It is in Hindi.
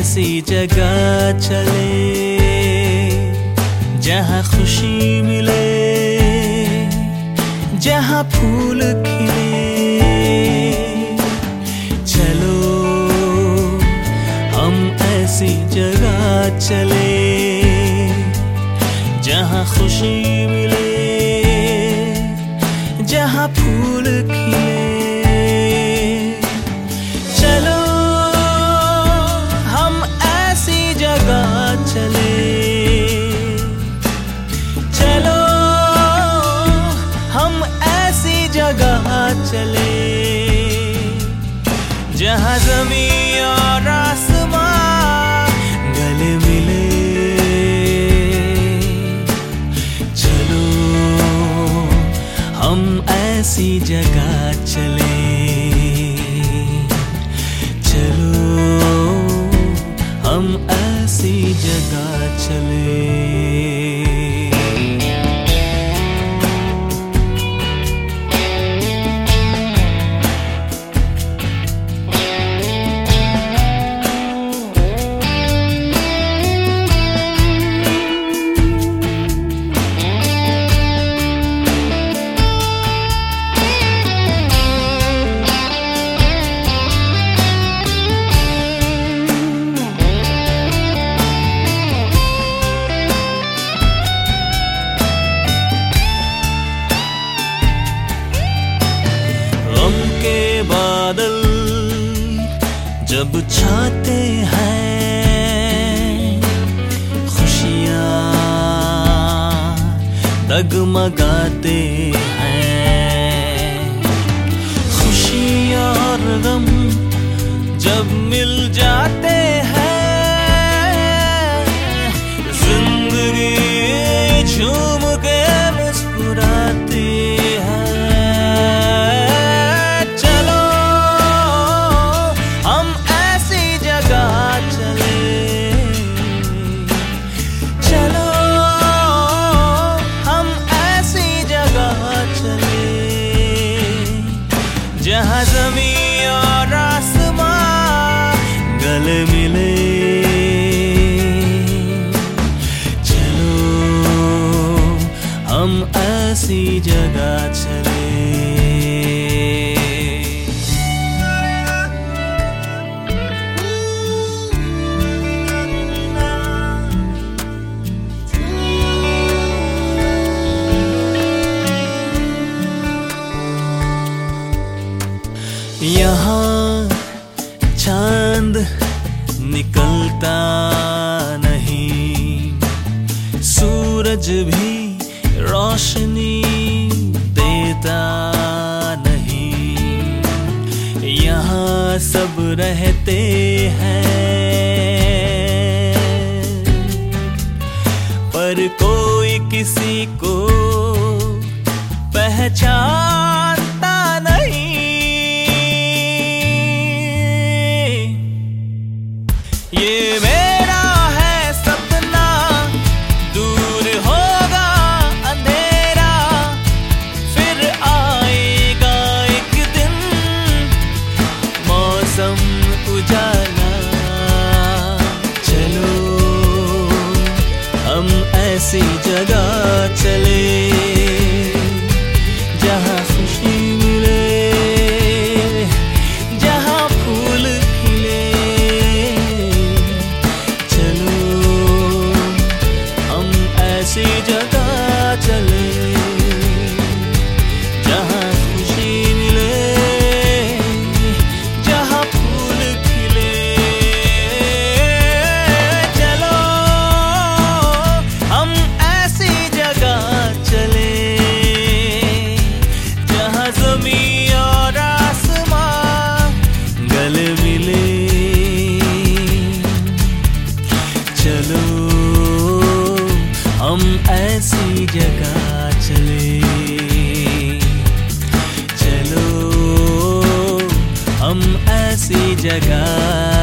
ऐसी जगह चले जहाँ खुशी मिले जहाँ फूल खिले जहाँ खुशी मिले, जहाँ फूल खिले। चलो, हम ऐसी जगह चले। चलो, हम ऐसी जगह चले, जहाँ ज़मीन और आसमां ऐसी जगह चले। चलो हम ऐसी जगह चले। जब छाते हैं खुशियाँ दगमगाते हैं। खुशियाँ और गम जब मिल जाते हैं ऐसी जगह चले। यहाँ चाँद निकलता नहीं सूरज भी रोशनी सब रहते हैं। पर कोई किसी को ऐसी जगह चले हम ऐसी जगह चले। चलो हम ऐसी जगह